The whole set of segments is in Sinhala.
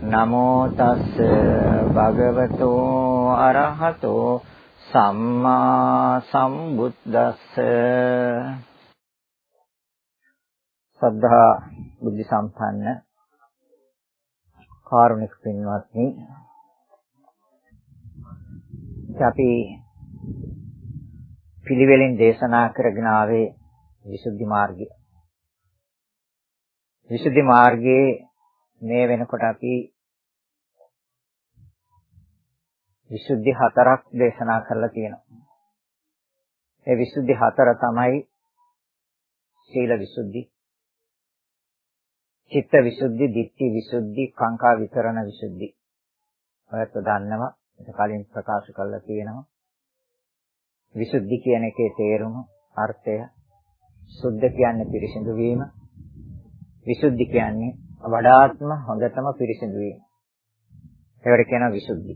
නමෝ තස්ස භගවතෝ අරහතෝ සම්මා සම්බුද්දස්ස. සද්ධා බුද්ධ සම්පන්න කාරුණික පින්වත්නි අපි පිළිවෙලින් දේශනා කරගෙන ආවේ විසුද්ධි මාර්ගය. විසුද්ධි මාර්ගයේ මේ වෙනකොට අපි විසුද්ධි හතරක් දේශනා කරලා තියෙනවා. ඒ විසුද්ධි හතර තමයි සීල විසුද්ධි, චිත්ත විසුද්ධි, ditthi විසුද්ධි, කාංකා විතරණ විසුද්ධි. ඔයත් දන්නවා. ඒක කලින් ප්‍රකාශ කරලා තියෙනවා. විසුද්ධි කියන එකේ තේරුම, අර්ථය සුද්ධ කියන්නේ පිරිසිදු වීම. විසුද්ධි කියන්නේ වඩාත්ම හොඳටම පිරිසිදු වීම. ඒකට කියනවා විසුද්ධි.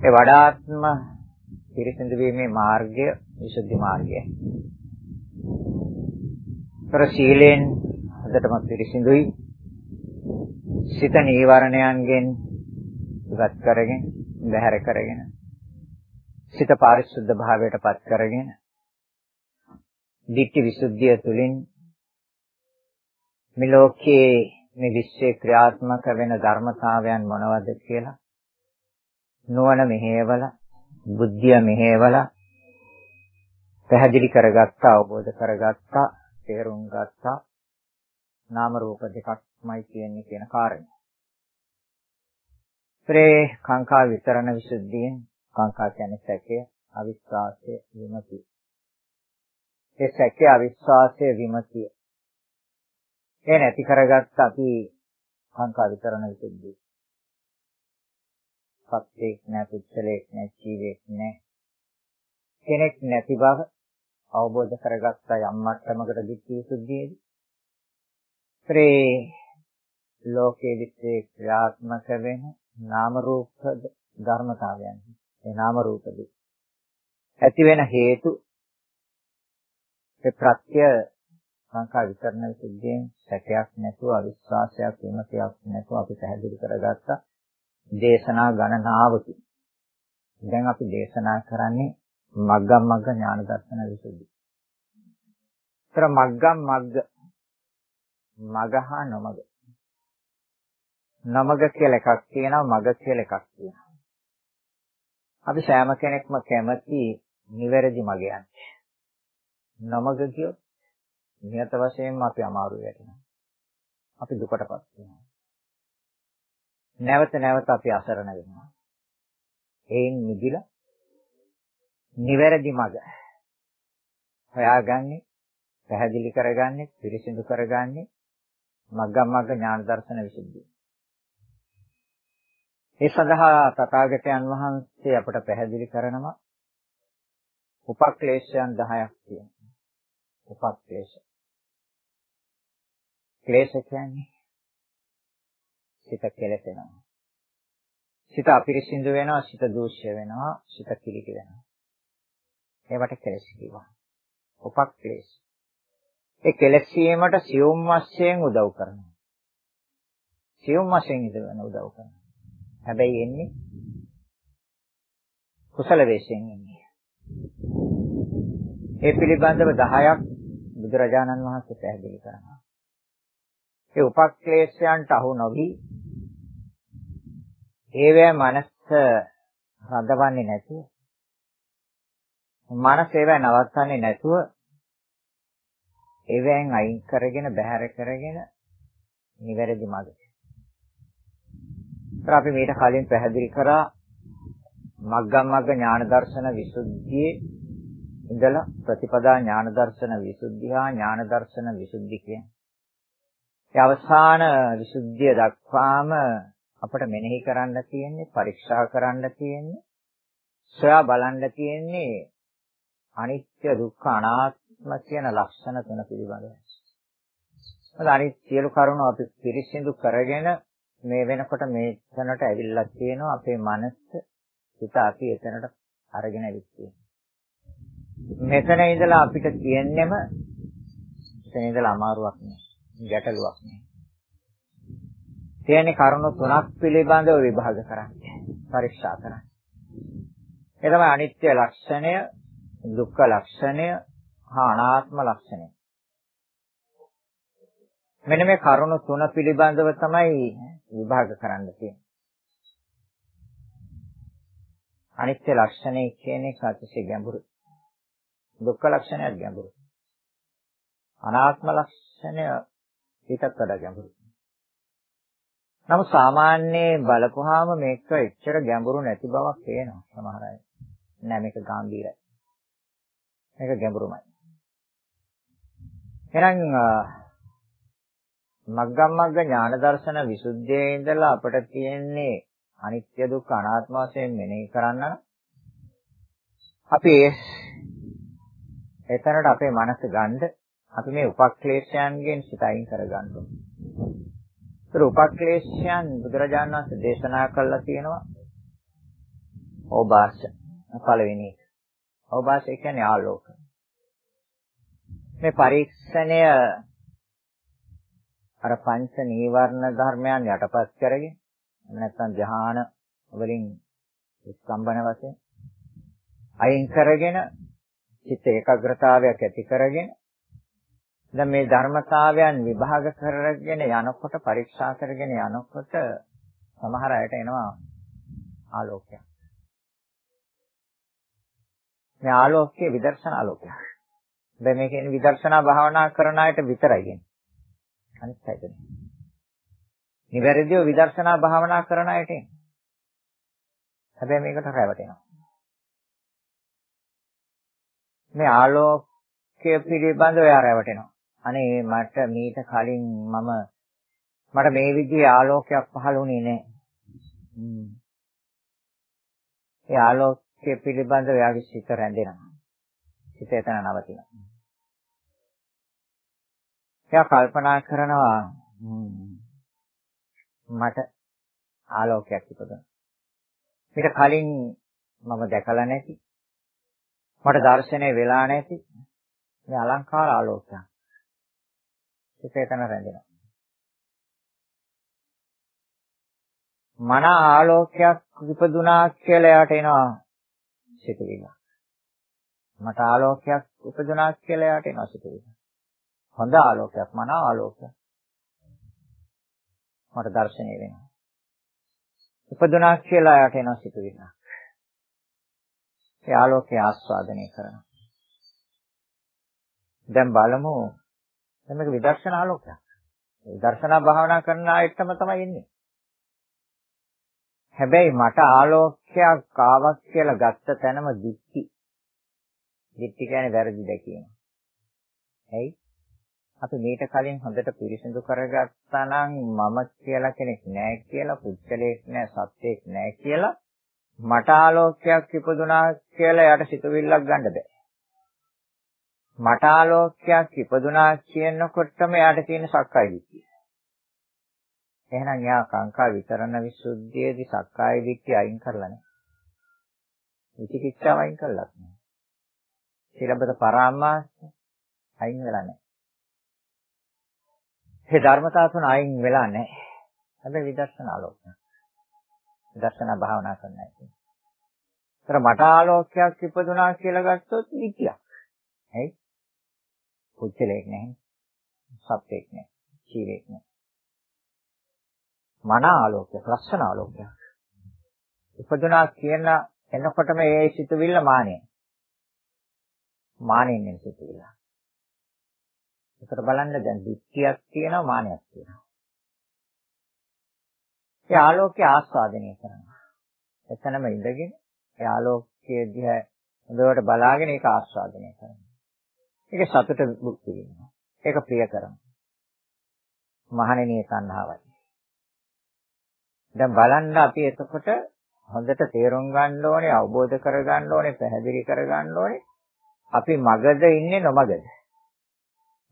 ඒ වඩාත්ම පිරිසිදු වීමේ මාර්ගය විසුද්ධි මාර්ගයයි. තර සීලෙන් හොඳටම පිරිසිදුයි. සිත නීවරණයන්ගෙන් ඉවත් කරගෙන, බැහැර කරගෙන, සිත පාරිශුද්ධ භාවයට පත් කරගෙන, ditthi visuddhiya තුලින් මේ ලෝකයේ මේ විශ්වයේ ක්‍රියාත්මක වෙන ධර්මතාවයන් මොනවද කියලා නුවණ මෙහෙවලා බුද්ධිය මෙහෙවලා පැහැදිලි කරගත්තා අවබෝධ කරගත්තා තේරුම් ගත්තා නාම රූප දෙකක්මයි කියන්නේ කියන කාරණය. ප්‍රේ කාංකා විතරණ විසුද්ධියෙන් කාංකා කියන්නේ සැකය, අවිශ්වාසය, විමතිය. ඒ සැකය, අවිශ්වාසය, විමතිය ඒ නැති කරගත්ත අපි සංකා විතරණ විසුද්ධිය. සත්‍යයක් නැ පුච්චලයක් නැ ජීවයක් නැ. කෙනෙක් නැති බව අවබෝධ කරගත්ත යම් මට්ටමකට දික්ක විසුද්ධියේදී ත්‍රේ ලෝකයේ විශ්ේ ක්‍රියාත්මක වෙන නාම රූප ධර්මතාවයන්. ඒ නාම රූපදී ඇති වෙන හේතු ඒ ප්‍රත්‍ය සංඛා විතරණ විසුද්ධියෙන් සැකයක් නැතුව අවිශ්වාසයක් විමතියක් නැතුව අපි පැහැදිලි කරගත්තා දේශනා ගණනාවකින්. දැන් අපි දේශනා කරන්නේ මග්ගම් මග්ග ඥාන දර්ශන විසුද්ධි. ତර මග්ගම් මග්ග මගහා නොමග. නමග කියලා එකක් තියෙනවා මග කියලා එකක් තියෙනවා. අපි සෑම කෙනෙක්ම කැමති නිවැරදි මග යන්නේ. නමග කියොත් නියත වශයෙන්ම අපි අමාරු වෙනවා. අපි දුකටපත් වෙනවා. නැවත නැවත අපි අසරණ වෙනවා. ඒන් නිදිලා නිවැරදි මඟ හොයාගන්නේ පැහැදිලි කරගන්නේ පිරිසිදු කරගන්නේ මග්ගම් මග්ග ඥාන දර්ශන විසුද්ධිය. ඒ සඳහා තථාගතයන් වහන්සේ අපට පැහැදිලි කරනවා උපක්ලේශයන් 10ක් තියෙනවා. උපක්ලේශ. ක්ලේශ කියන්නේ සිත කෙලෙසෙනවා. සිත අපිරිසිදු වෙනවා, සිත දූෂ්‍ය වෙනවා, සිත කිලිටි වෙනවා. ඒවට කෙලෙස් කියනවා. උපක්ලේශ. ඒ කෙලෙස් වීමට සියුම් වශයෙන් උදව් කරනවා. සියුම් වශයෙන් ඉදවන උදව් කරනවා. හැබැයි එන්නේ කුසල වේශයෙන් ඉන්නේ. ඒ පිළිබඳව 10ක් බුදුරජාණන් වහන්සේ පැහැදිලි කරනවා. ඒ උපක්ලේශයන්ට අහු නොවි ඒවැ මනස රඳවන්නේ නැතුව මනස ඒවැ නවත්තන්නේ නැතුව ඒවෙන් අයින් කරගෙන බැහැර කරගෙන නිවැරදි මාර්ගය. අපි මේට කලින් පැහැදිලි කරා මග්ගම් මග්ග ඥාන දර්ශන විසුද්ධියේ ඉඳලා ප්‍රතිපදා ඥාන දර්ශන විසුද්ධිය හා ඥාන දර්ශන විසුද්ධි කියන්නේ. ඒ අවසාන විසුද්ධිය දක්වාම අපට මෙනෙහි කරන්න තියෙන්නේ පරීක්ෂා කරන්න තියෙන්නේ සොයා බලන්න තියෙන්නේ අනිත්‍ය දුක්ඛ අනාත්ම කියන ලක්ෂණ තුන පිළිබඳව. මොකද අනිත් සියලු කරුණු අපි පිරිසිදු කරගෙන මේ වෙනකොට මේ තැනට ඇවිල්ලා තියෙනවා අපේ මනස හිත අපි එතනට අරගෙන ඇවිත් මෙතන ඉඳලා අපිට තියෙන්නෙම එතන ඉඳලා අමාරුවක් නෑ ගැටලුවක් නෑ තියෙන්නේ කරුණු තුනක් පිළිබඳව විභාග කරන්නේ පරීක්ෂා කරන්නේ ඒ තමයි අනිත්‍ය ලක්ෂණය දුක්ඛ ලක්ෂණය හා අනාත්ම ලක්ෂණය මෙන්න මේ කරුණු තුන පිළිබඳව තමයි විභාග කරන්න තියෙන්නේ. අනිත්‍ය ලක්ෂණය කියන එක අතිශය ගැඹුරුයි. දුක්ඛ ලක්ෂණයත් ගැඹුරුයි. අනාත්ම ලක්ෂණය ඊටත් වඩා ගැඹුරුයි. නමුත් සාමාන්‍ය බලපුවාම මේක එච්චර ගැඹුරු නැති බවක් පේනවා සමහර අය. නෑ මේක ගැඹීරයි. මේක ගැඹුරුමයි. එහෙනම් මග්ගම් මග්ග ඥාන දර්ශන විසුද්ධියේ ඉඳලා අපිට තියෙන්නේ අනිත්‍ය දුක්ඛ අනාත්ම වශයෙන් මෙනෙහි කරන්න අපි එතනට අපේ මනස ගන්න අපි මේ උපක්ලේශයන්ගෙන් සිත අයින් කරගන්න ඕනේ. ඒතර උපක්ලේශයන් බුදුරජාණන් වහන්සේ දේශනා කළා තියෙනවා. ඕබාස පළවෙනි එක. ඕබාස කියන්නේ ආලෝක. මේ පරීක්ෂණය අර පංච නීවරණ ධර්මයන් යටපත් කරගෙන නැත්නම් ධ්‍යාන වලින් ස්කම්බන වශයෙන් අයින් කරගෙන චිත්ත ඒකාග්‍රතාවයක් ඇති කරගෙන දැන් මේ ධර්මතාවයන් විභාග කරගෙන යනකොට පරීක්ෂා කරගෙන යනකොට සමහර අයට එනවා ආලෝකයක්. මේ ආලෝකයේ විදර්ශනා ආලෝකයක්. දැන් මේ කියන්නේ විදර්ශනා භාවනා කරන අයට විතරයි කියන්නේ. අනිත් පැයට නෙමෙයි. නිවැරදිව විදර්ශනා භාවනා කරන අයට එන්නේ. හැබැයි මේකට රැවටෙනවා. මේ ආලෝකය පිළිබඳව එයා රැවටෙනවා. අනේ මට මීට කලින් මම මට මේ විදිහේ ආලෝකයක් පහළුනේ නැහැ. ඒ ආලෝකය පිළිබඳව එයාගේ සිත රැඳෙනවා. සිත එතන නවතිනවා. එයා කල්පනා කරනවා මට ආලෝකයක් ඉපදුණා. මේක කලින් මම දැකලා නැති මට දර්ශනය වෙලා නැති මේ අලංකාර ආලෝකයක්. ඒක එතන රැඳෙනවා. මන ආලෝකයක් ඉපදුනා කියලා එයාට එනවා සිතුවිල්ල. මට ආලෝකයක් ඉපදුනා කියලා එයාට එනවා සිතුවිල්ල. හොඳ ආලෝකයක් මන ආලෝකයක්. මට දැర్శණය වෙනවා. උපදුනා කියලා යට එන සිතුවිල්ලක්. ඒ ආලෝකය ආස්වාදනය කරනවා. දැන් බලමු දැන් මේක විදර්ශනා ආලෝකයක්. විදර්ශනා භාවනා කරන අයටම තමයි ඉන්නේ. හැබැයි මට ආලෝකයක් ආවක් කියලා ගත්ත තැනම දික්ටි. දික්ටි කියන්නේ වැරදි දැකීම. ඇයි? අපි මීට කලින් හොඳට පිරිසිදු කරගත්තා නම් මම කියලා කෙනෙක් නැහැ කියලා පුච්චලයක් නැහැ සත්‍යයක් නැහැ කියලා මට ආලෝකයක් ඉපදුනා කියලා යට සිතුවිල්ලක් ගන්න බෑ. මට ආලෝකයක් ඉපදුනා කියනකොටම යාට තියෙන සක්කාය දිට්ඨිය. එහෙනම් යා කාංකා විතරණ විසුද්ධියේදී සක්කාය දිට්ඨිය අයින් කරලා නැහැ. විචිකිච්ඡාව අයින් කළා නැහැ. සීලබ්බත පරාමාස අයින් වෙලා නැහැ. ඒ ධර්මතාව තුන අයින් වෙලා නැහැ. හැබැයි විදර්ශනා ලෝකය. විදර්ශනා භාවනා කරන්න ඇති. ඒතර මට ආලෝකයක් ඉපදුනා කියලා ගත්තොත් නිත්‍යයක්. ඇයි? පුච්චලයක් නැහැ. සත්‍යයක් නැහැ. ජීවෙක් නැහැ. මන ආලෝකයක්, ලක්ෂණ ආලෝකයක්. ඉපදුනා කියන එනකොටම ඒ සිතුවිල්ල මානෙ. මානෙන් එන සිතුවිල්ල. ඒකට බලන්න දැන් දික්තියක් තියෙනවා මානයක් තියෙනවා. ඒ ආලෝකය ආස්වාදනය කරනවා. එතනම ඉඳගෙන ඒ ආලෝකයේ දිහා හොඳට බලාගෙන ඒක ආස්වාදනය කරනවා. ඒක සතුට භුක්ති විඳිනවා. ඒක ප්‍රිය කරනවා. මහණෙනි තණ්හාවයි. දැන් බලන්න අපි එතකොට හොඳට තේරුම් ගන්න ඕනේ, අවබෝධ කර ගන්න ඕනේ, පැහැදිලි කර ගන්න ඕනේ. අපි මගද ඉන්නේ නොමගද?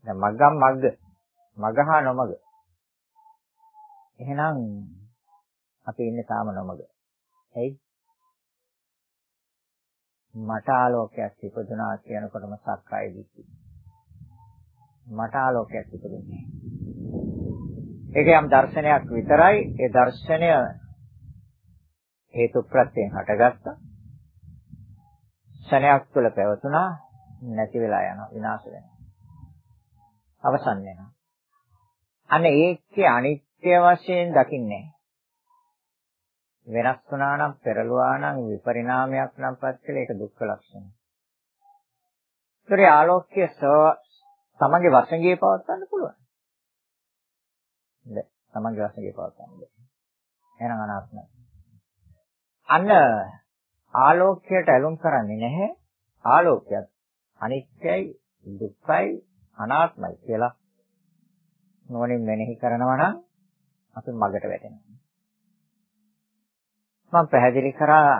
දැන් මග්ගම් මග්ග. මග හා නොමග. එහෙනම් අපි ඉන්නේ තාම නොමග. ඇයි? මට ආලෝකයක් ඉපදුනා කියනකොටම සක්කාය දිට්ඨිය. මට ආලෝකයක් ඉපදුනේ. ඒක යම් දර්ශනයක් විතරයි. ඒ දර්ශනය හේතු ප්‍රත්‍යයෙන් හටගත්තා. ක්ෂණයක් තුළ පැවතුණා නැති වෙලා යනවා විනාශ වෙනවා. අවසන් වෙනවා. අනේ ඒකේ අනිත්‍ය වශයෙන් දකින්නේ වෙනස් වුණා නම් පෙරළුවා නම් විපරිණාමයක් නම් පත් කළේ ඒක දුක්ඛ ලක්ෂණය. ඒතරේ ආලෝක්‍ය තමගේ වශයෙන් පවත්වන්න පුළුවන්. බැ. තමන්ගේ වශයෙන් පවත්වන්න බැහැ. එහෙනම් අනාත්මයි. අන්න ආලෝකයට ඇලුම් කරන්නේ නැහැ. ආලෝකයක් අනිත්‍යයි, දුක්ඛයි, අනාත්මයි කියලා නොනින් මෙනෙහි කරනවා නම් අපි මගට වැටෙනවා. මම පැහැදිලි කරා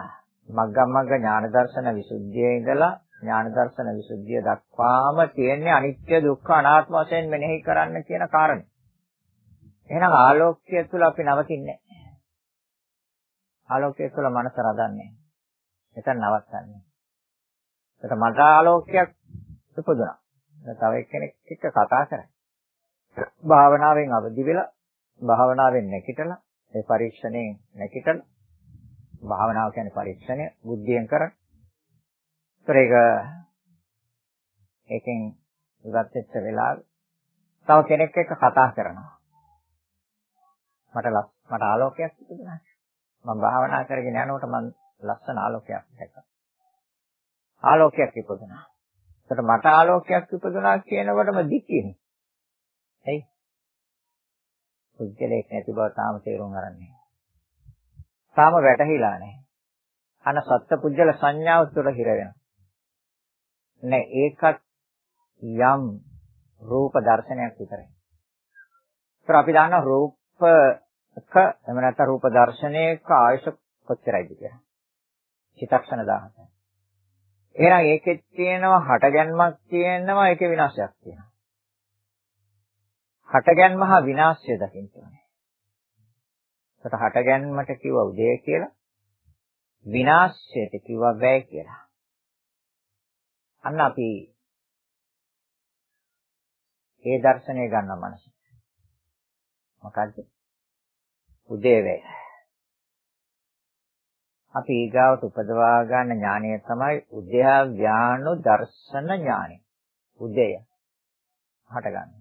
මග්ගමග්ග ඥාන දර්ශන විසුද්ධියේ ඉඳලා ඥාන දර්ශන විසුද්ධිය දක්වාම තියෙන්නේ අනිත්‍ය දුක්ඛ අනාත්ම වශයෙන් මෙනෙහි කරන්න කියන කාරණේ. එහෙනම් ආලෝකය තුළ අපි නවතින්නේ නැහැ. ආලෝකය තුළ මනස රඳන්නේ. එතන නවත්තන්නේ. ඒක මට ආලෝකයක් ඉපදුනා. තව එක්කෙනෙක් එක්ක කතා කරා. භාවනාවෙන් අවදි වෙලා භාවනාවෙන් නැකිටලා ඒ පරීක්ෂණයෙන් නැකිටලා භාවනාව කියන්නේ පරීක්ෂණය බුද්ධියෙන් කරන. ඒතර ඒක ඒකෙන් ඉවත් වෙච්ච වෙලාව තව කෙනෙක් එක්ක කතා කරනවා. මට මට ආලෝකයක් තිබුණා. මම භාවනා කරගෙන යනකොට මම ලස්සන ආලෝකයක් දැක්කා. ආලෝකයක් ඉපදුනා. ඒකට මට ආලෝකයක් ඉපදුනා කියනකොටම දික්කේනේ. එයි. පුද්ගලයක් නැති බව තාම තේරුම් ගන්නෑ. තාම වැටහිලා නැහැ. අන සත්‍ය පුජ්‍යල සංඥාව තුළ හිර වෙනවා. නෑ ඒකත් යම් රූප දර්ශනයක් විතරයි. ඒත් අපි දන්නවා රූප එක එහෙම නැත්නම් රූප දර්ශනයක ආයශ කොච්චරයිද කියලා. චිත්තක්ෂණ 17යි. එහෙනම් ඒකෙත් තියෙනවා හටගැන්මක් තියෙනවා ඒකේ විනාශයක් තියෙනවා. හටගැන්ම හා විනාශය දකින්න ඕනේ. ඒකට හටගැන්මට කිව්වා උදය කියලා. විනාශයට කිව්වා වැය කියලා. අන්න අපි ඒ දර්ශනය ගන්න මනස. මොකද්ද? උදේවැය. අපි ඊගාවට උපදවා ගන්න ඥානය තමයි උද්‍යාව්‍යානු දර්ශන ඥානය. උදය හට ගන්න.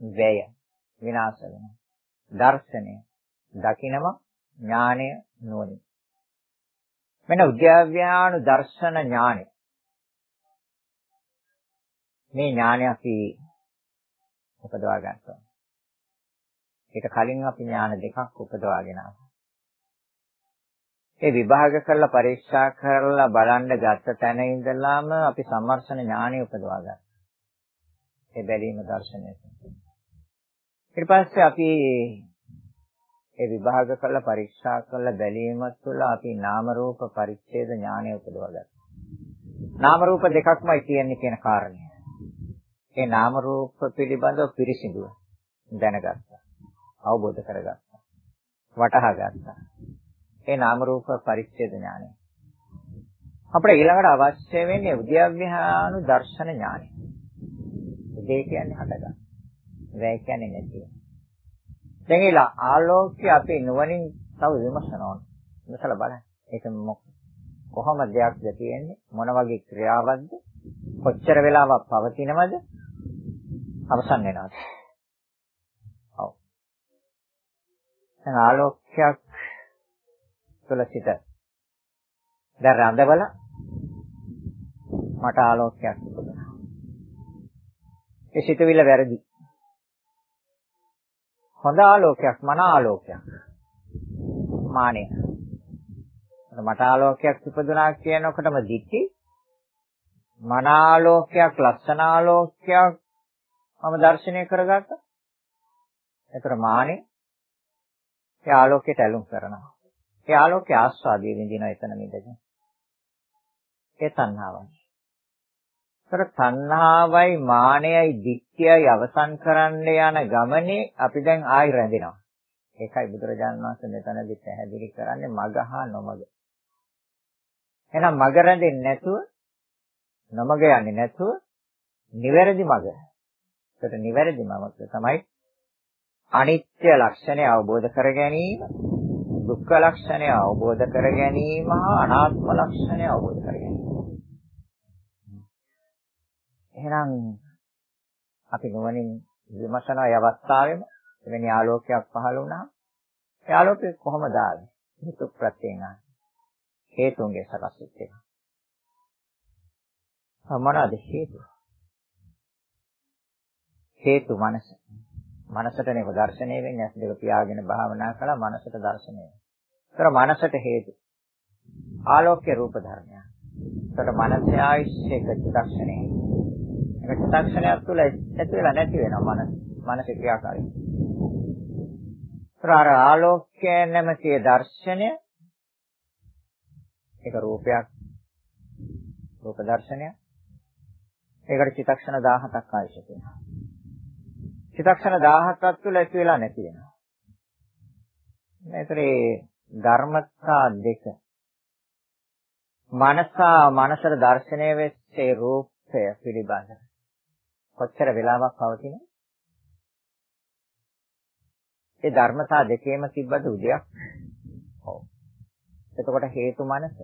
වැය විනාශ වෙනවා. දර්ශනය දකිනම ඥානය නොනි. මෙන්න උද්‍යාව්‍යානු දර්ශන ඥානය. මේ ඥානය අපි උපදවා ගන්නවා. ඊට කලින් අපි ඥාන දෙකක් උපදවාගෙන ඒ විභාග කරලා පරීක්ෂා කරලා බලන්න ගත්ත තැන ඉඳලාම අපි සම්මර්ෂණ ඥානෙ උපදවා ගන්නවා. ඒ බැලීම දර්ශනය. ඊට පස්සේ අපි ඒ විභාග කරලා පරීක්ෂා කරලා බැලීම තුළ අපි නාම රූප පරිච්ඡේද ඥානය උපදවා ගන්නවා. නාම රූප දෙකක්මයි තියෙන්නේ කියන කාරණය. ඒ නාම රූප පිළිබඳව පිරිසිදුව දැනගත්තා. අවබෝධ කරගත්තා. වටහා ගත්තා. ඒ නාම රූප පරිච්ඡේද ඥානය. අපිට ඊළඟට අවශ්‍ය වෙන්නේ උද්‍යව්‍යානු දර්ශන ඥානය. උදේ කියන්නේ හටගන්න. වැය කියන්නේ නැතිව. දැන් ඒලා ආලෝකය අපි නුවණින් තව විමසනවා. විමසලා බලන්න. ඒක මොකක්ද? කොහොම දෙයක්ද තියෙන්නේ? මොන වගේ ක්‍රියාවක්ද? කොච්චර වෙලාවක් පවතිනවද? අවසන් වෙනවද? ඔව්. දැන් ආලෝකයක් තුළ සිට දැන් රඳවල මට ආලෝකයක් තිබුණා. ඒ සිතවිල්ල වැරදි. හොඳ ආලෝකයක්, මන ආලෝකයක්. මානෙ. මට ආලෝකයක් ඉපදුනා කියනකොටම දික්ටි මන ආලෝකයක්, ලස්සන ආලෝකයක් මම දර්ශනය කරගත්තා. ඒතර මානෙ ඒ ආලෝකයට ඇලුම් කරනවා. ඒ ආලෝකයේ ආස්වාදයේ විඳින එතන මිදගෙන. ඒ තණ්හාවයි. ඒතර තණ්හාවයි මානයයි දික්තියයි අවසන් කරන්න යන ගමනේ අපි දැන් ආයි රැඳෙනවා. ඒකයි බුදුරජාණන් වහන්සේ මෙතනදී පැහැදිලි කරන්නේ මග හා නොමග. එහෙනම් මග රැඳෙන්නේ නැතුව නොමග යන්නේ නැතුව නිවැරදි මග. ඒකට නිවැරදි මග තමයි අනිත්‍ය ලක්ෂණය අවබෝධ කර ගැනීම, දුක්ඛ ලක්ෂණය අවබෝධ කර ගැනීම හා අනාත්ම ලක්ෂණය අවබෝධ කර ගැනීම. එහෙනම් අපි නුවණින් විමසන අවස්ථාවෙම එවැනි ආලෝකයක් පහළ වුණා. ඒ ආලෝකය කොහොමද ආවේ? හේතු ප්‍රත්‍යයෙන් ආවේ. හේතුන්ගේ සකස් වෙච්ච එක. මොනවාද හේතු? හේතු මනස. මනසටනේ දර්ශනය වෙන්නේ ඇස් දෙක පියාගෙන භාවනා කළා මනසට දර්ශනය. ඒතර මනසට හේතු. ආලෝක්‍ය රූප ධර්මයක්. ඒතර මනසේ ආයශ්‍යක චිත්තක්ෂණේ. ඒක චිත්තක්ෂණයක් තුළ ඇති වෙලා නැති වෙනවා මනස. මනසේ ක්‍රියාකාරීත්වය. ඒතර ආලෝක්‍ය නැමැති දර්ශනය ඒක රූපයක් රූප දර්ශනය. ඒකට චිත්තක්ෂණ 17ක් අවශ්‍ය වෙනවා. චිත්තක්ෂණ 17ක් තුළ ඇති වෙලා නැති වෙනවා. මේතරේ ධර්මතා දෙක මනසා මනසට දර්ශනය වෙච්චේ රූපය පිළිබඳ කොච්චර වෙලාවක් පවතිනද? ඒ ධර්මතා දෙකේම තිබ්බද උදයක්? ඔව්. එතකොට හේතු මනස.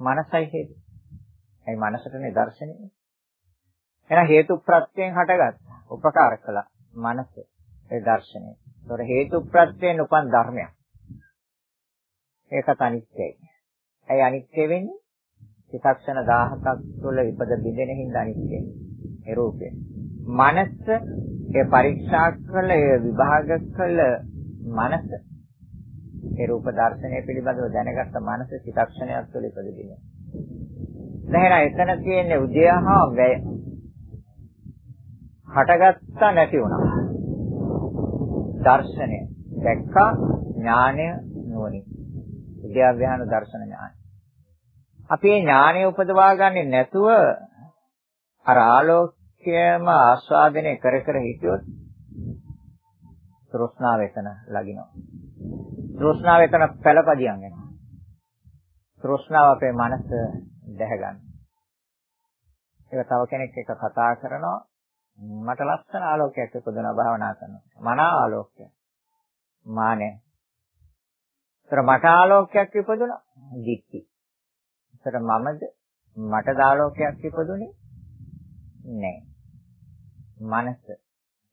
මනසයි හේතු. ඒ මනසටනේ දර්ශනය. එහෙනම් හේතු ප්‍රත්‍යයෙන් හටගත්තා. උපකාර කළා. මනස ඒ දර්ශනය. ඒතොර හේතු ප්‍රත්‍යයෙන් උපන් ධර්මයක්. ඒකත් අනිත්‍යයි. ඇයි අනිත්‍ය වෙන්නේ? චිත්තක්ෂණ 17ක් තුළ ඉපද බිඳෙන හින්දා අනිත්‍යයි. ඒ රූපය. මනස ඒ පරීක්ෂා කළ ඒ විභාග කළ මනස ඒ රූප දර්ශනය පිළිබඳව දැනගත්ත මනස චිත්තක්ෂණයක් තුළ ඉපදෙන්නේ. දැන් එතන තියෙන්නේ උදයහා වැය. හටගත්තා නැති වුණා. දර්ශනය දැක්කා ඥානය නුවණින්. විද්‍යාව්‍යාන දර්ශන ඥානය. අපි මේ ඥානය උපදවා ගන්නේ නැතුව අර ආලෝකයම ආස්වාදනය කර කර හිටියොත් තෘෂ්ණාව එතන ලගිනවා. තෘෂ්ණාව එතන පළපදියම් වෙනවා. තෘෂ්ණාව අපේ මනස දැහැගන්න. ඒක තව කෙනෙක් එක්ක කතා කරනවා මට ලස්සන ආලෝකයක් ඉපදෙනවා භාවනා කරනවා. මන ආලෝකය. මානෙ. ඒතර මට ආලෝකයක් ඉපදුණා. දික්ටි. ඒතර මමද මට ආලෝකයක් ඉපදුනේ නෑ. මනස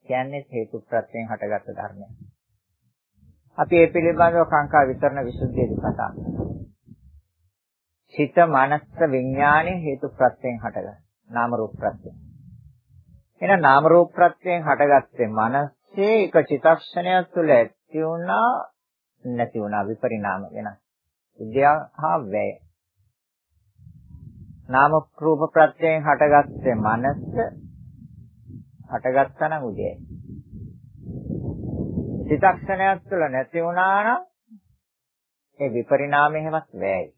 කියන්නේ හේතු ප්‍රත්‍යයෙන් හටගත්ත ධර්මයක්. අපි ඒ පිළිබඳව කාංකා විතරණ විසුද්ධියදී කතා කරනවා. සිත මනස විඥානය හේතු ප්‍රත්‍යයෙන් හටගන්න. නාම රූප ප්‍රත්‍යයෙන්. එහෙනම් නාම රූප ප්‍රත්‍යයෙන් හටගත්තේ මනසේ එක චිතක්ෂණයක් තුළ ඇති වුණා නැති වුණා විපරිණාම වෙනස්. විද්‍යාව හා වැය. නාම රූප ප්‍රත්‍යයෙන් හටගත්තේ මනස හටගත්තා නම් උදේ. චිතක්ෂණයක් තුළ නැති වුණා නම් ඒ විපරිණාමය හැමත් වැයයි.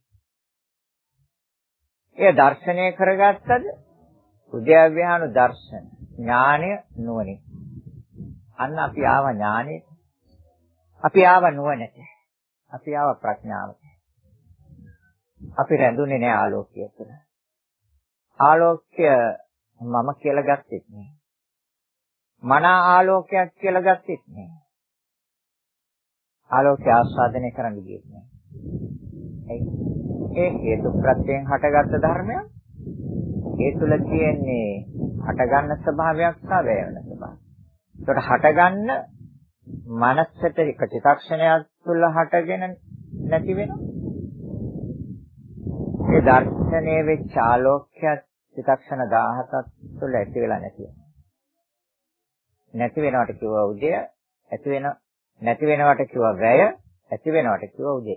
එය දර්ශනය කරගත්තද උද්‍යව්‍යානු දර්ශන ඥානය නුවණින් අන්න අපි ආව ඥානෙට අපි ආව නුවණට අපි ආව ප්‍රඥාවට අපි රැඳුනේ නෑ ආලෝකය තුළ ආලෝකය මම කියලා ගත්තෙත් නෑ මන ආලෝකයක් කියලා ගත්තෙත් නෑ ආලෝකය ආස්වාදනය කරන්න ගියෙත් නෑ ඇයි ඒ හේතු ප්‍රත්‍යයෙන් හටගත්ත ධර්මයක්. ඒ තුල තියෙන්නේ හටගන්න ස්වභාවයක් සහ වැය වෙන ස්වභාවයක්. ඒකට හටගන්න මනසට එක චිත්තක්ෂණයක් තුල හටගෙන නැති වෙනවා. ඒ දර්ශනයේ වෙච්ච ආලෝකය චිත්තක්ෂණ 17ක් තුල ඇති වෙලා නැති වෙනවා. නැති වෙනවට කිව්වා උදය, ඇති වෙන නැති වෙනවට කිව්වා වැය, ඇති වෙනවට කිව්වා උදය.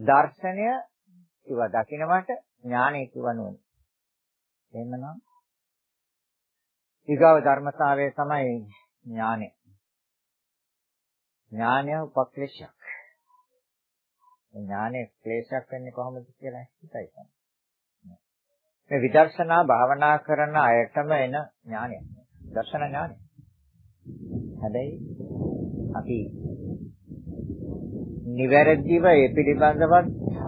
දර්ශනය කිව්වා දකින්නට, ඥානය කිව්වා නුවණ. එහෙමනම් ඊගාව ධර්මතාවය තමයි ඥානය. ඥානය උපක්ලේශයක්. ඥානය ක්ලේශයක් වෙන්නේ කොහොමද කියලා හිතයි තමයි. මේ විදර්ශනා භාවනා කරන අයටම එන ඥානය. දර්ශන ඥානය. හැබැයි අපි නිවැරදිව ඒ පිළිබඳව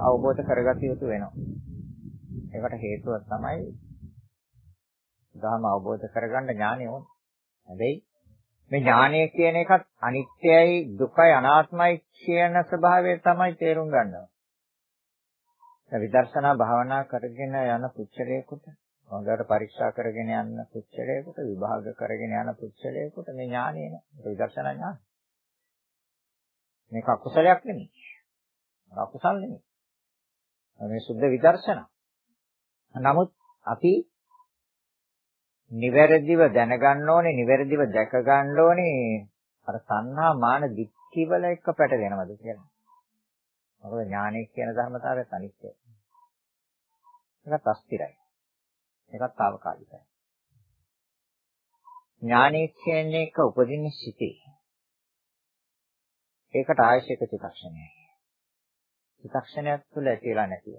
අවබෝධ කරගත යුතු වෙනවා. ඒකට හේතුව තමයි ධර්ම අවබෝධ කරගන්න ඥානය ඕන. හැබැයි මේ ඥානය කියන එකත් අනිත්‍යයි දුකයි අනාත්මයි කියන ස්වභාවය තමයි තේරුම් ගන්නවා. විදර්ශනා භාවනා කරගෙන යන පුච්චලයකට හොඳට පරීක්ෂා කරගෙන යන පුච්චලයකට විභාග කරගෙන යන පුච්චලයකට මේ ඥානය නේ විදර්ශනා ඥානය. මේක අකුසලයක් නෙමෙයි. අකුසල් නෙමෙයි. මේ සුද්ධ විදර්ශනා. නමුත් අපි නිවැරදිව දැනගන්න ඕනේ, නිවැරදිව දැක ගන්න ඕනේ අර සංහා මාන දික්ටි වල එක පැටලෙනවද කියලා. මොකද ඥානය කියන ධර්මතාවයත් අනිත්‍යයි. ඒකත් අස්තිරයි. ඒකත් తాවකාලිකයි. ඥානය කියන්නේ එක උපදින්න සිටේ. ඒකට ආයශයක චිත්තක්ෂණයයි. චිත්තක්ෂණයක් තුළ ඇතිලා නැතිව.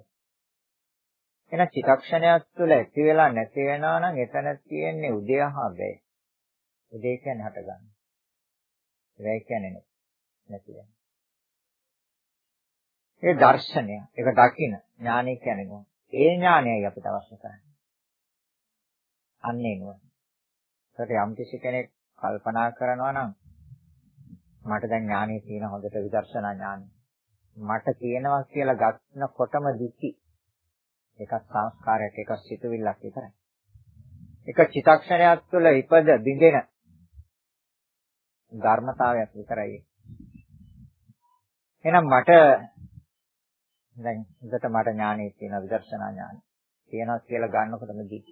එහෙනම් චිත්තක්ෂණයක් තුළ ඇති වෙලා නැති වෙනවා නම් එතන තියෙන්නේ උදය හා වැය. උදය කියන්නේ හටගන්න. වැය කියන්නේ නැති වෙන. ඒ දර්ශනය, ඒක දකින ඥානය කියන්නේ මොකක්ද? ඒ ඥානයයි අපිට අවශ්‍ය කරන්නේ. අන්නේ නුවණ. ඒකට යම් කිසි කෙනෙක් කල්පනා කරනවා නම් මට දැන් ඥානෙ තියෙන හොඳට විදර්ශනා ඥානෙ. මට තියෙනවා කියලා ගන්නකොටම දික්ටි ඒකත් සංස්කාරයක් ඒකත් සිතුවිල්ලක් විතරයි. එක චිතක්ෂණයක් තුළ ඉපද බිඳෙන ධර්මතාවයක් විතරයි. එහෙනම් මට දැන් හොඳට මට ඥානෙ තියෙන විදර්ශනා ඥානෙ තියෙනවා කියලා ගන්නකොටම දී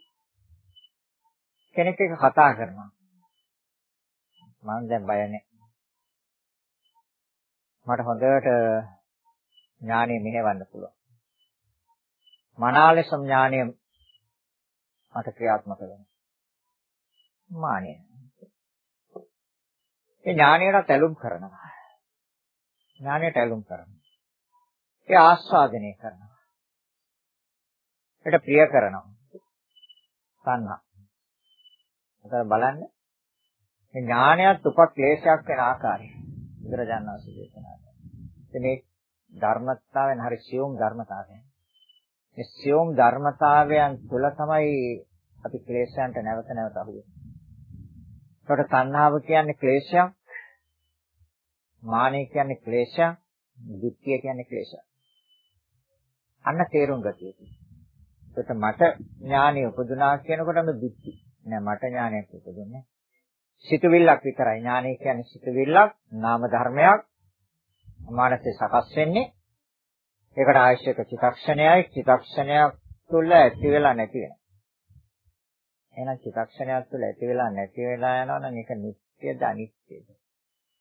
කෙනෙක් එක කතා කරනවා මම දැන් බය නැහැ මට හොඳට ඥානෙ මෙහෙවන්න පුළුවන් මනාලෙස ඥානය මට ක්‍රියාත්මක වෙනවා. මානය. ඒ ඥානයට ඇලුම් කරනවා. ඥානයට ඇලුම් කරනවා. ඒ ආස්වාදනය කරනවා. ඒකට ප්‍රිය කරනවා. සංහා. අතන බලන්න මේ ඥානයත් උපක්ලේශයක් වෙන ආකාරය. බුදුරජාණන් වහන්සේ දේශනා කළා. මේ ධර්මතාවෙන් හරි සියුම් ධර්මතාවයන්. මේ සියුම් ධර්මතාවයන් තුළ තමයි අපි ක්ලේශයන්ට නැවත නැවත අහු වෙන්නේ. ඒකට තණ්හාව කියන්නේ ක්ලේශයක්, මානෙ කියන්නේ ක්ලේශයක්, දුක්ඛය කියන්නේ ක්ලේශයක්. අන්න තේරුම් ගතිය. ඒකට මට ඥානෙ උපදුනා කියනකොටම දුක්ඛි. නෑ මට ඥානයක් උපදුන්නේ. සිතුවිල්ලක් විතරයි ඥානෙ කියන්නේ සිතුවිල්ලක්, නාම ධර්මයක්. මානසික සකස් වෙන්නේ ඒකට අවශ්‍යක චිතක්ෂණයයි චිතක්ෂණයක් තුළ ඇති වෙලා නැති වෙනවා. එහෙනම් චිතක්ෂණයක් තුළ ඇති වෙලා නැති වෙලා යනවා නම් ඒක නිට්ටයද අනිත්‍යද?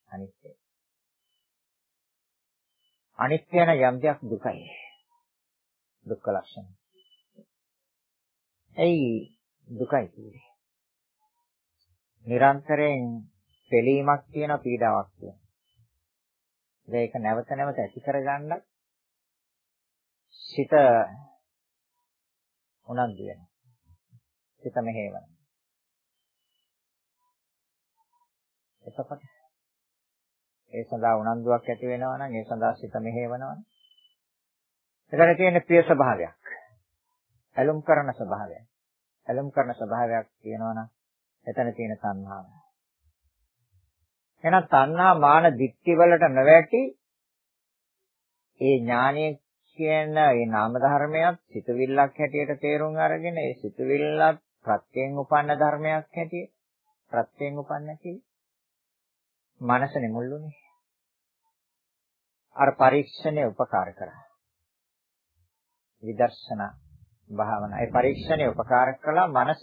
අනිත්‍යයි. අනිත්‍ය යන යම් දෙයක් දුකයි. දුක්ඛ ලක්ෂණ. එයි දුකයි කියන්නේ. නිරන්තරයෙන් පෙළීමක් තියෙන පීඩාවක් තියෙන. ඒක නැවත නැවත ඇති කරගන්න සිත උනන්දු වෙනවා. සිත මෙහෙවන. එතකොට ඒ සඳහා උනන්දුවක් ඇති වෙනවා නම් ඒ සඳහා සිත මෙහෙවනවා. එතන තියෙන ප්‍රිය ස්වභාවයක්. ඇලුම් කරන ස්වභාවයක්. ඇලුම් කරන ස්වභාවයක් තියෙනවා නම් එතන තියෙන තණ්හාව. එහෙනම් තණ්හා මාන දික්ටි වලට නොවැටි ඒ ඥානයේ කියන මේ නාම ධර්මයක් සිතුවිල්ලක් හැටියට තේරුම් අරගෙන ඒ සිතුවිල්ලත් ප්‍රත්‍යයෙන් උපන්න ධර්මයක් හැටියට ප්‍රත්‍යයෙන් උපන්න කියලා මනසනේ මුල්ුනේ අර පරීක්ෂණය උපකාර කරා විදර්ශනා භාවනා ඒ පරීක්ෂණය උපකාර කළා මනස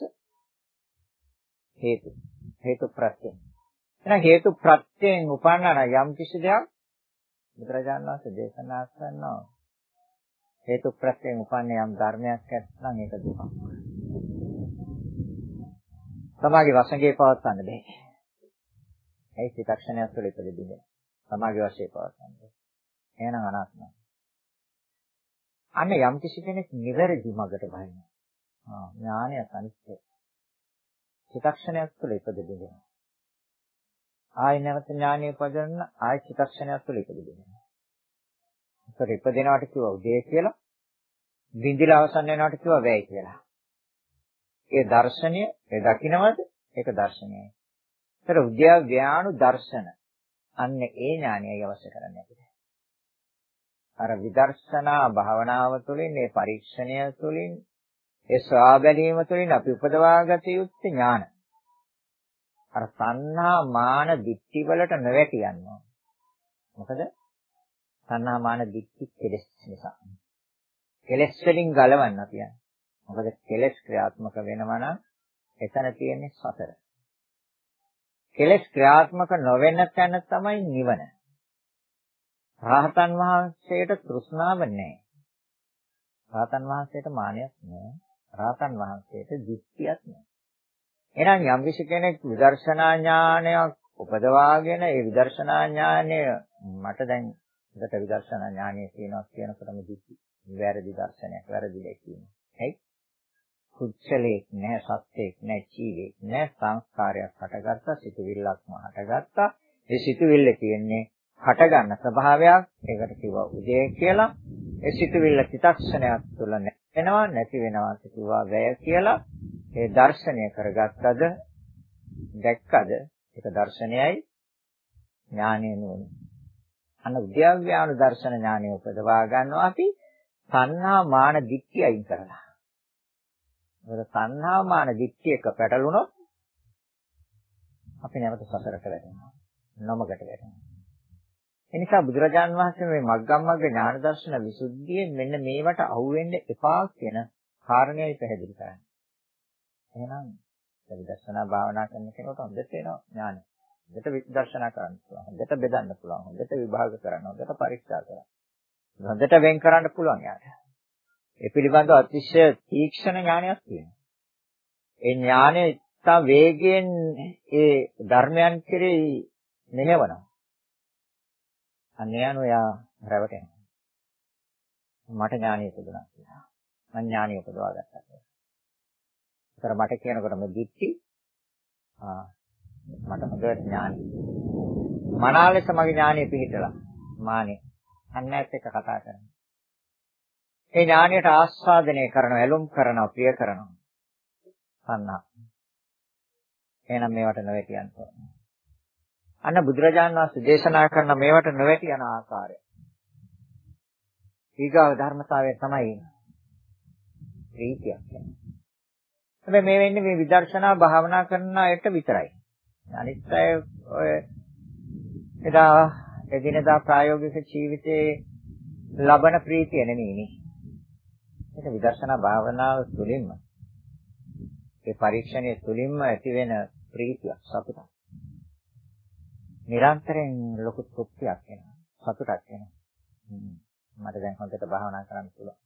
හේතු හේතු ප්‍රත්‍යයෙන් එහෙනම් හේතු ප්‍රත්‍යයෙන් උපන්නා යම් කිසි දෙයක් බුදුරජාණන් වහන්සේ දේශනා කරනවා හේතු ප්‍රත්‍යයෙන් උපන්නේ යම් ධර්මයක් නැත්නම් ඒක දුකක්. සමාගේ වශයෙන් පවත්වන්න බෑ. ඒ චිත්තක්ෂණයක් තුළ ඉපදෙන්නේ. සමාගේ වශයෙන් පවත්වන්න බෑ. එහෙනම් අනාත්මයි. අන්න යම් කිසි කෙනෙක් නිවැරදි මගට බහිනවා. ආ ඥානය අනිත්‍ය. චිත්තක්ෂණයක් තුළ ඉපදෙන්නේ. ආය නැවත ඥානීය පදන්න ආය චිත්තක්ෂණයක් තුළ ඉපදෙනවා. ඒතර ඉපදෙනවට කිව්වා උදේ කියලා. බින්දිලා අවසන් වෙනවට කිව්වා වැය කියලා. ඒ දර්ශනය ඒ දකින්නවද? ඒක දර්ශනයයි. ඒතර උද්‍යාව්‍යානු දර්ශන. අන්න ඒ ඥානයයි අවශ්‍ය කරන්නේ අපිට. අර විදර්ශනා භාවනාව තුළින් මේ පරීක්ෂණය තුළින් ඒ ස්වා බැලීම තුළින් අපි උපදවාගත යුත්තේ ඥාන. අර සංහා මාන දික්ටි වලට නොවැටි යනවා. මොකද? සංහා මාන දික්ටි කෙලස් නිසා. කෙලස් වලින් ගලවන්න කියන්නේ. මොකද කෙලස් ක්‍රියාත්මක වෙනවා නම් එතන තියෙන්නේ සතර. කෙලස් ක්‍රියාත්මක නොවෙන තැන තමයි නිවන. රාහතන් වහන්සේට තෘෂ්ණාව නැහැ. රාහතන් වහන්සේට මානයක් නැහැ. රාහතන් වහන්සේට දික්තියක් නැහැ. එහෙනම් යම් කෙනෙක් විදර්ශනා ඥානයක් උපදවාගෙන ඒ විදර්ශනා ඥානය මට දැන් උදට විදර්ශනා ඥානය තියෙනවා කියනකොටම දික්ටි වැරදි දර්ශනයක් වැරදි දෙයක් ඇයි? කුච්චලයක් නැහැ සත්‍යයක් නැහැ ජීවෙක් නැහැ සංස්කාරයක් හටගත්තා සිතුවිල්ලක්ම හටගත්තා ඒ සිතුවිල්ල තියෙන්නේ හටගන්න ස්වභාවයක්. ඒකට කිව්වා උදේ කියලා. ඒ සිතුවිල්ල චිතක්ෂණයක් තුළ නැවෙනවා නැති වෙනවා කිව්වා වැය කියලා. ඒ දර්ශනය කරගත්තද දැක්කද? ඒක දර්ශනයයි. ඥානය නුවණ. අන්න උද්‍යව්‍යානු දර්ශන ඥානය උපදවා ගන්නවා අපි. සංහා මාන දික්තිය අයින් කරලා. මොකද සංහා මාන දික්තියක පැටලුණොත් අපි නැවත සසරට වැටෙනවා. නොමකට වැටෙනවා. එනිසා බුදුරජාන් වහන්සේ මේ මග්ගමග්ග ඥාන දර්ශන විසුද්ධියෙන් මෙන්න මේවට අහුවෙන්න එපා කියන කාරණේයි පැහැදිලි කරන්නේ. එහෙනම් විදර්ශනා භාවනා කරන කෙනෙකුට හොඳට වෙනවා ඥානය. හොඳට විදර්ශනා කරන්න පුළුවන්. හොඳට බෙදන්න පුළුවන්. හොඳට විභාග කරන්න. හොඳට පරීක්ෂා කරන්න. හොඳට වෙන් කරන්න පුළුවන් යාට. ඒ පිළිබඳව අතිශය තීක්ෂණ ඥානයක් තියෙනවා. ඒ ඥානය තා වේගයෙන් ඒ ධර්මයන් කෙරෙහි මෙහෙවනවා. අන්න යන ඔයා රැවටෙනවා. මට ඥානය තිබුණා කියලා. මම ඥානය උපදවා ගත්තා කියලා. ඒතර මට කියනකොට මේ දික්ටි ආ මට හොඳට ඥානය. මනාලෙස මගේ ඥානය පිහිටලා මානේ අන්නයත් එක්ක කතා කරනවා. ඒ ඥානයට ආස්වාදනය කරනවා, ඇලුම් කරනවා, ප්‍රිය කරනවා. සන්නා. එහෙනම් මේවට නොවැටි යන්න ඕනේ. අන්න බුදුරජාණන් වහන්සේ දේශනා කරන මේවට නොවැටි යන ආකාරය. ඊගාව ධර්මතාවය තමයි ප්‍රීතියක් කියන්නේ. හැබැයි මේ වෙන්නේ මේ විදර්ශනා භාවනා කරන අයට විතරයි. අනිත් අය ඔය එදා එදිනදා ප්‍රායෝගික ජීවිතයේ ලබන ප්‍රීතිය නෙමෙයිනේ. ඒක විදර්ශනා භාවනාව තුළින්ම ඒ පරීක්ෂණයේ තුළින්ම ඇති වෙන ප්‍රීතිය සතුටක්. නිරන්තරයෙන් ලොකු තෘප්තියක් එනවා. සතුටක් එනවා. මට දැන් හොඳට භාවනා කරන්න පුළුවන්.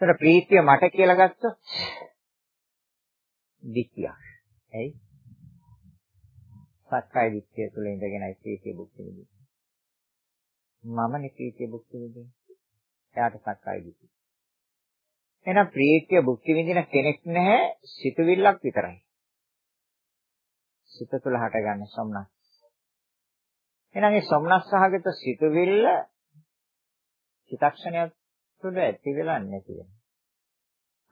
ඒතර ප්‍රීතිය මට කියලා ගත්තොත් දික්තියක්. ඇයි? සක්කාය දිට්ඨිය තුළ ඉඳගෙනයි ප්‍රීතිය භුක්ති විඳින්නේ. මමනේ ප්‍රීතිය භුක්ති විඳින්නේ. එයාට සක්කාය දිට්ඨිය. එහෙනම් ප්‍රීතිය භුක්ති විඳින කෙනෙක් නැහැ සිතුවිල්ලක් විතරයි. සිත තුළ හටගන්න සොම්නස්. එහෙනම් මේ සොම්නස් සහගත සිතුවිල්ල චිතක්ෂණයක් තුළ ඇති වෙලා නැති වෙනවා.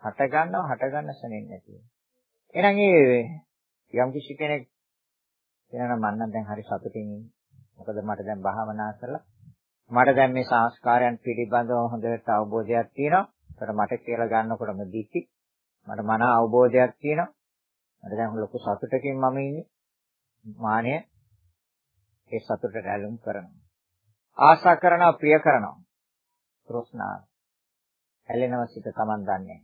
හට ගන්නව හට ගන්න සෙනෙන් නැති වෙනවා. එහෙනම් මේ යම් කිසි කෙනෙක් එහෙනම් මම නම් දැන් හරි සතුටින් ඉන්නේ. මොකද මට දැන් භාවනා කරලා මට දැන් මේ සංස්කාරයන් පිළිබඳව හොඳට අවබෝධයක් තියෙනවා. ඒතර මට කියලා ගන්නකොටම දිටි. මට මන අවබෝධයක් තියෙනවා. මට දැන් ලොකු සතුටකින් මම ඉන්නේ. මානය ඒ සතුටට ඇලුම් කරනවා. ආශා කරනවා, ප්‍රිය කරනවා. තෘෂ්ණාව. ඇලෙනව සිත Taman දන්නේ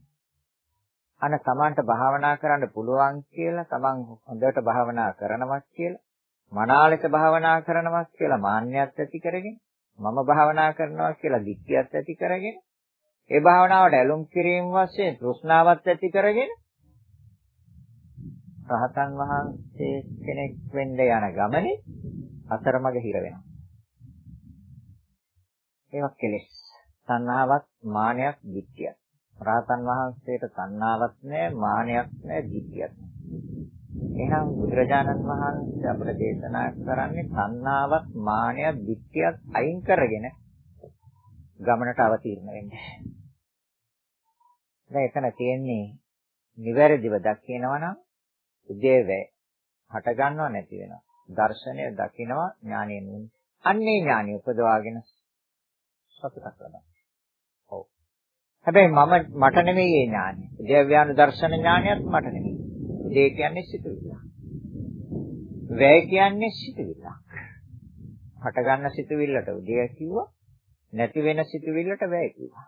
අන Tamanට භාවනා කරන්න පුළුවන් කියලා Taman හොඳට භාවනා කරනවා කියලා මනාලෙස භාවනා කරනවා කියලා මාන්නයක් ඇති කරගෙන මම භාවනා කරනවා කියලා දික්කියක් ඇති කරගෙන ඒ භාවනාවට ඇලුම් කිරීම වශයෙන් තෘෂ්ණාවක් ඇති කරගෙන රහතන් වහන්සේ කෙනෙක් වෙන්න යන ගමනේ අතරමඟ හිර වෙනවා. ඒවා කෙලෙස්. තණ්හාවක්, මානයක්, දික්කියක්. රහතන් වහන්සේට තණ්හාවක් නැහැ, මානයක් නැහැ, දික්කියක් නැහැ. එහෙනම් බුදුරජාණන් වහන්සේ අපට දේශනා කරන්නේ තණ්හාවක්, මානයක්, දික්කියක් අයින් කරගෙන ගමනට අවතීර්ණ වෙන්න. දැන් එතන තියෙන්නේ නිවැරදිව දකිනවා නම් උදේවේ හට ගන්නව නැති වෙනවා. දර්ශනය දකිනවා ඥානයෙන් නුයි. අන්නේ ඥානිය උපදවාගෙන සතුටක් ලබනවා. ඔව්. හැබැයි මම මට නෙමෙයි මේ ඥානය. උදේව්‍යාන දර්ශන ඥානයත් මට නෙමෙයි. උදේ කියන්නේ සිතුවිල්ල. වැය කියන්නේ සිතුවිල්ල. හට ගන්න සිතුවිල්ලට උදේ කිව්වා. නැති වෙන සිතුවිල්ලට වැය කිව්වා.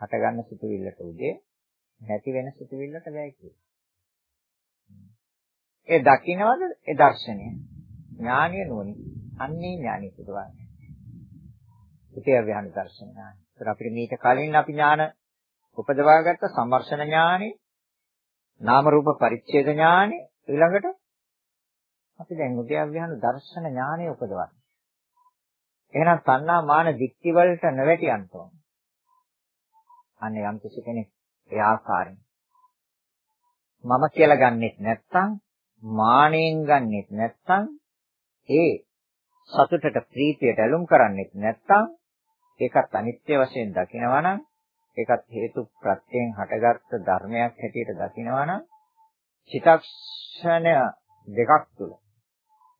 හට ගන්න සිතුවිල්ලට උදේ නැති වෙන සිතුවිල්ලට වැය කිව්වා. ඒ දකින්නවද ඒ දර්ශනය? ඥානිය නුවණ. අන්නේ ඥානිය පුදවන්නේ. උතේ ව්‍යාන දර්ශන ඥානය. ඒත් අපිට මීට කලින් අපි ඥාන උපදවාගත්ත සම්වර්ෂණ ඥානෙ, නාම රූප පරිච්ඡේද ඥානෙ ඊළඟට අපි දැන් උද්‍යව්‍යාන දර්ශන ඥානෙ උපදවන්නේ. එහෙනම් සන්නා මාන දික්ටි වලට නොවැටියන්න ඕන. අනේ යම් කිසි කෙනෙක් ඒ ආකාරයෙන් මම කියලා ගන්නෙත් නැත්නම් මානෙන් ගන්නෙත් නැත්නම් ඒ සතුටට ප්‍රීතියට ඇලුම් කරන්නෙත් නැත්නම් ඒකත් අනිත්‍ය වශයෙන් දකිනවා නම් ඒකත් හේතු ප්‍රත්‍යයෙන් හටගත්ත ධර්මයක් හැටියට දකිනවා නම් චිතක්ෂණය දෙකක් තුල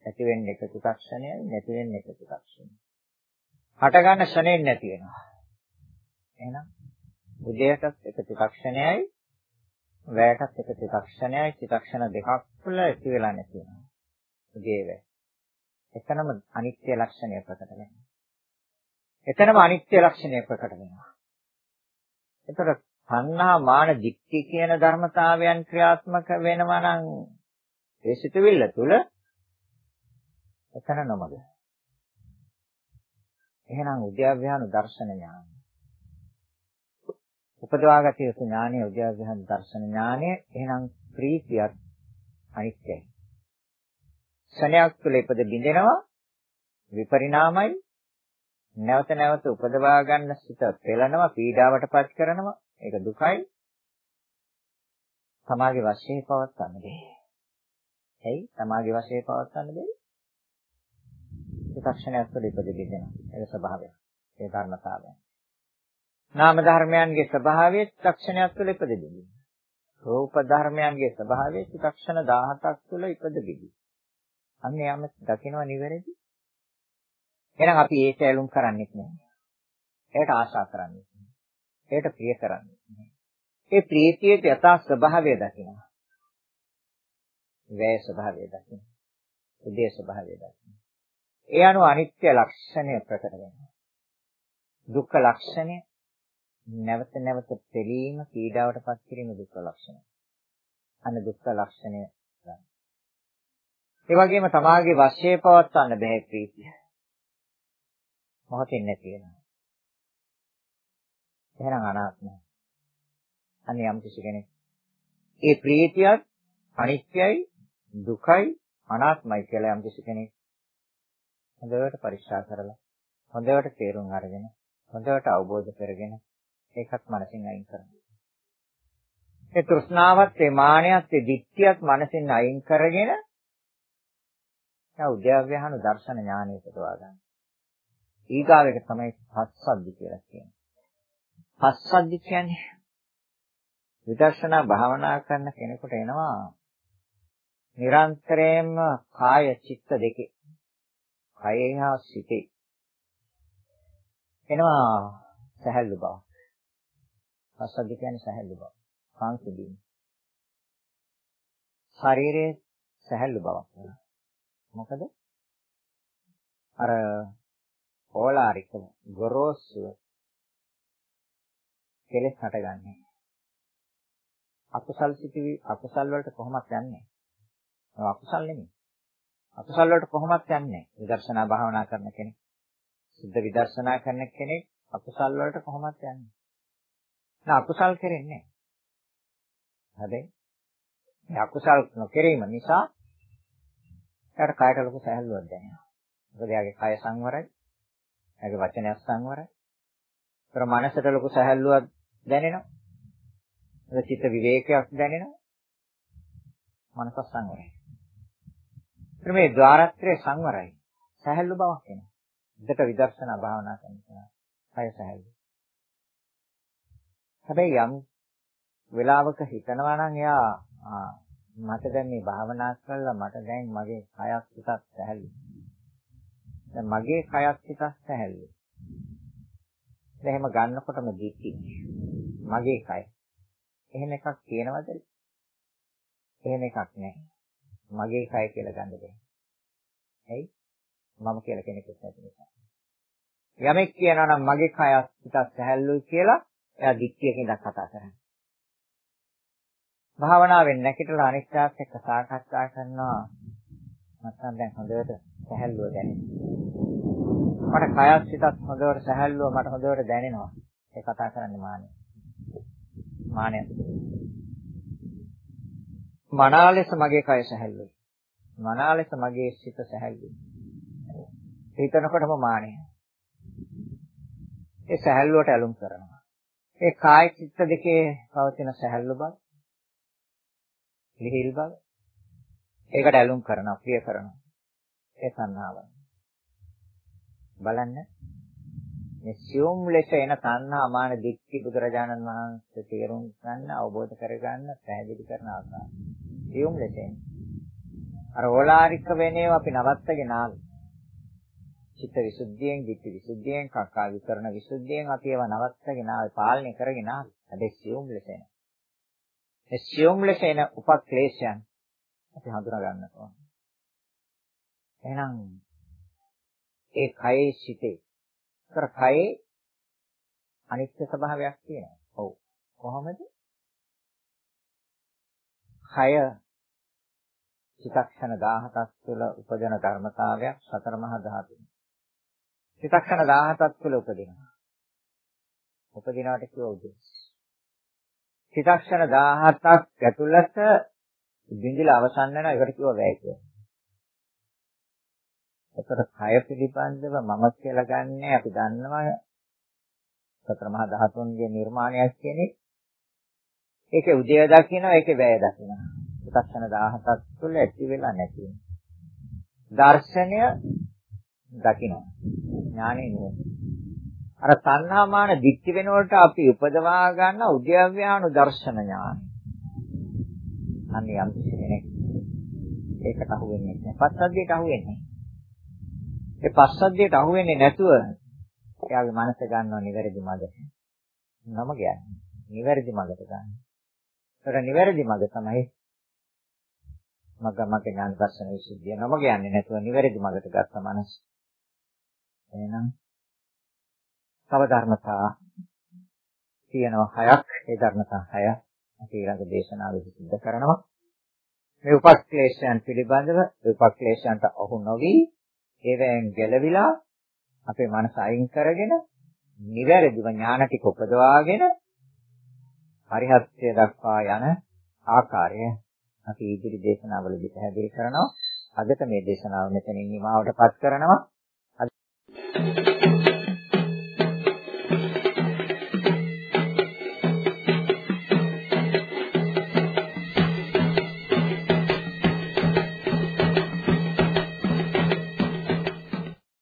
ඇති වෙන්නේ එක චිතක්ෂණයයි නැති වෙන්නේ එක චිතක්ෂණයයි. හට ගන්න ක්ෂණයෙන් නැති වෙනවා. එහෙනම් උදයටත් එක චිතක්ෂණයයි වැයටත් එක චිතක්ෂණයයි චිතක්ෂණ දෙකක් තුළ ඇති වෙලා නැති වෙනවා උදේ වැය එතනම අනිත්‍ය ලක්ෂණය ප්‍රකට වෙනවා එතනම අනිත්‍ය ලක්ෂණය ප්‍රකට වෙනවා. එතකොට සංහා මාන දික්ටි කියන ධර්මතාවයන් ක්‍රියාත්මක වෙනවා නම් ඒ සිතුවිල්ල තුල එතන නොමග. එහෙනම් උද්‍යව්‍යාන දර්ශන ඥානය. උපදවාගත යුතු ඥානය උද්‍යව්‍යාන දර්ශන ඥානය එහෙනම් ප්‍රීතියත් අනිත්‍යයි. ශණයක් තුළ ඉපද බිඳෙනවා විපරිණාමයි නැවත නැවත උපදවා ගන්න සිත පෙළනවා පීඩාවටපත් කරනවා ඒක දුකයි තමාගේ වශයෙන් පවත්වන්න බැහැ. එයි තමාගේ වශයෙන් පවත්වන්න බැහැ. චිත්තක්ෂණයක් තුළ ඉපදෙන්න ඒක ස්වභාවය. ඒ ධර්මතාවය. නාම ධර්මයන්ගේ ස්වභාවය චිත්තක්ෂණයක් තුළ ඉපදෙන්න. රූප ධර්මයන්ගේ ස්වභාවය චිත්තක්ෂණ 17ක් තුළ ඉපදෙන්න. අන්න යම දකින්න නිවැරදි එහෙනම් අපි ඒක ඇලුම් කරන්නේත් නැහැ. ඒකට ආශා කරන්නේත් නැහැ. ඒකට ප්‍රිය කරන්නේත් නැහැ. ඒ ප්‍රීතියේ යථා ස්වභාවය දකිනවා. වේ ස්වභාවය දකිනවා. උදේ ස්වභාවය දකිනවා. ඒ අනුව අනිත්‍ය ලක්ෂණය ප්‍රකට වෙනවා. දුක්ඛ ලක්ෂණය නැවත නැවත පෙළීම පීඩාවට පත් කිරීම දුක්ඛ ලක්ෂණය. අන්න දුක්ඛ ලක්ෂණය ගන්න. ඒ වගේම තමාගේ වශයේ පවත්වන්න බෑ ප්‍රීතිය. මොහොතින් නැති වෙනවා. එහෙනම් අනාත්මයි. අනේ යම් කිසි කෙනෙක් ඒ ප්‍රීතියත් අනිත්‍යයි දුකයි අනාත්මයි කියලා යම් කිසි කෙනෙක් හොඳට පරික්ෂා කරලා හොඳට තේරුම් අරගෙන හොඳට අවබෝධ කරගෙන ඒකත් මනසින් අයින් කරනවා. ඒ තෘෂ්ණාවත් ඒ මානයත් ඒ දික්තියත් මනසින් අයින් කරගෙන දැන් උද්‍යව්‍යහන දර්ශන ඥානය උපදවා ගන්න. ඊගාව එක තමයි පස්සද්ධි කියලා කියන්නේ. පස්සද්ධි කියන්නේ විදර්ශනා භාවනා කරන කෙනෙකුට එනවා නිරන්තරයෙන්ම කාය චිත්ත දෙකේ කයෙහි හා සිතේ එනවා සහැල්ලු බව. පස්සද්ධි කියන්නේ සහැල්ලු බව. සංසිඳීම. ශරීරයේ සහැල්ලු බවක් වෙනවා. මොකද? අර ඕලාරික ගොරෝසු කෙලෙස් හටගන්නේ. අකුසල් සිටිවි අකුසල් වලට කොහොමද යන්නේ? අකුසල් නෙමෙයි. අකුසල් වලට කොහොමද යන්නේ? විදර්ශනා භාවනා කරන කෙනෙක්. සුද්ධ විදර්ශනා කරන කෙනෙක් අකුසල් වලට කොහොමද යන්නේ? නෑ අකුසල් කරන්නේ නැහැ. මේ අකුසල් නොකිරීම නිසා එයාට කායට ලොකු සැහැල්ලුවක් දැනෙනවා. මොකද එයාගේ කය සංවරයි. එයාගේ වචනය සංවරයි. ඒතර මනසට ලොකු සැහැල්ලුවක් දැනෙනවා. ඒක චිත්ත විවේකයක් දැනෙනවා. මනස සංවරයි. ඒතර මේ ద్వාරත්‍රයේ සංවරයි. සැහැල්ලු බවක් එනවා. දෙක විදර්ශනා භාවනා කරනවා. කය සැහැල්ලු. හැබැයි යම් වෙලාවක හිතනවා නම් එයා මට දැන් මේ භාවනා කරලා මට දැන් මගේ කයක් ටිකක් සැහැල්ලු. දැන් මගේ කයක් ටිකක් සැහැල්ලු. දැන් එහෙම ගන්නකොටම දික්ටි. මගේ කය. එහෙම එකක් කියනවද? එහෙම එකක් නැහැ. මගේ කය කියලා ගන්න බෑ. ඇයි? මම කියලා කෙනෙකුත් නැති නිසා. යමෙක් කියනවා නම් මගේ කය ටිකක් සැහැල්ලුයි කියලා එයා දික්තියකින් දක් කතා කරන්නේ. භාවනාවෙන් නැගිටලා අනිත්‍යත් එක්ක සාකච්ඡා කරනවා නැත්නම් දැන් හොඳට සැහැල්ලුව දැනෙනවා. මට කයත් සිතත් හොඳට සැහැල්ලුව මට හොඳට දැනෙනවා. ඒ කතා කරන්නේ මානෙ. මානෙ. මනාලෙස මගේ කය සැහැල්ලුයි. මනාලෙස මගේ සිත සැහැල්ලුයි. හිතනකොටම මානෙ. ඒ සැහැල්ලුවට ඇලුම් කරනවා. ඒ කාය චිත්ත දෙකේ පවතින සැහැල්ලු බව, ලිහිල් බව, ඒකට ඇලුම් කරනවා, ප්‍රිය කරනවා. ඒ සංහාව. බලන්න මේ සියුම් ලෙස එන තණ්හා මාන දික්ටි බුදුරජාණන් වහන්සේ තේරුම් ගන්න අවබෝධ කරගන්න පැහැදිලි කරන ආකාරය. සියුම් ලෙස අර ඕලාරික වෙනේව අපි නවත්තගෙන ආවේ. චිත්ත විසුද්ධියෙන්, ධිට්ඨි විසුද්ධියෙන්, කක්කා විකරණ විසුද්ධියෙන් අපි ඒවා නවත්තගෙන ආවේ පාලනය කරගෙන ආවේ. හැබැයි සියුම් ලෙස එන. ඒ සියුම් ලෙස එන උපක්ලේශයන් අපි හඳුනා ගන්න ඕන. එහෙනම් ඒ කයේ සිටේ. කර කයේ අනිත්‍ය ස්වභාවයක් තියෙනවා. ඔව්. කොහොමද? කය චිත්තක්ෂණ 17ක් තුළ උපදින ධර්මතාවයක් සතර මහා ධාතුන්. චිත්තක්ෂණ 17ක් තුළ උපදිනවා. උපදිනාට කියව උදේශ. චිත්තක්ෂණ 17ක් ඇතුළත බිඳිලා අවසන් වෙනවා ඒකට කියව වැය කියලා. ඒතර කය පිළිබඳව මම කියලා ගන්න අපි දන්නවා සතර මහා ධාතුන්ගේ නිර්මාණයක් කියන්නේ ඒකේ උදය දකිනවා ඒකේ වැය දකිනවා. චිත්තක්ෂණ 17ක් තුළ ඇති වෙලා නැති වෙනවා. දර්ශනය දකිනවා. ඥානෙ නුවණ. අර තණ්හාමාන දික්ටි වෙනකොට අපි උපදවා ගන්න උද්‍යව්‍යානු දර්ශන ඥාන. අන්න යම් කෙනෙක් ඒකට අහු වෙන්නේ නැහැ. පස්සද්ධියට අහු වෙන්නේ. ඒ පස්සද්ධියට අහු වෙන්නේ නැතුව එයාගේ මනස ගන්නව නිවැරදි මඟ. නම කියන්නේ. නිවැරදි මඟට ගන්න. ඒතර නිවැරදි මඟ තමයි මග මග ඥාන දර්ශන විසුද්ධිය. නම කියන්නේ නැතුව නිවැරදි මඟට ගත්ත මනස. එහෙනම් තව ධර්මතා තියෙනවා හයක්. ඒ ධර්මතා හය අපි ඊළඟ දේශනාවේදී සිද්ධ කරනවා. මේ උපක්ලේශයන් පිළිබඳව උපක්ලේශයන්ට අහු නොවි ඒවෙන් ගැලවිලා අපේ මනස අයින් කරගෙන නිවැරදිව ඥාන ටික උපදවාගෙන පරිහත්ය දක්වා යන ආකාරය අපි ඉදිරි දේශනාවලදී පැහැදිලි කරනවා. අදට මේ දේශනාව මෙතනින් නිමවටපත් කරනවා. Thank you.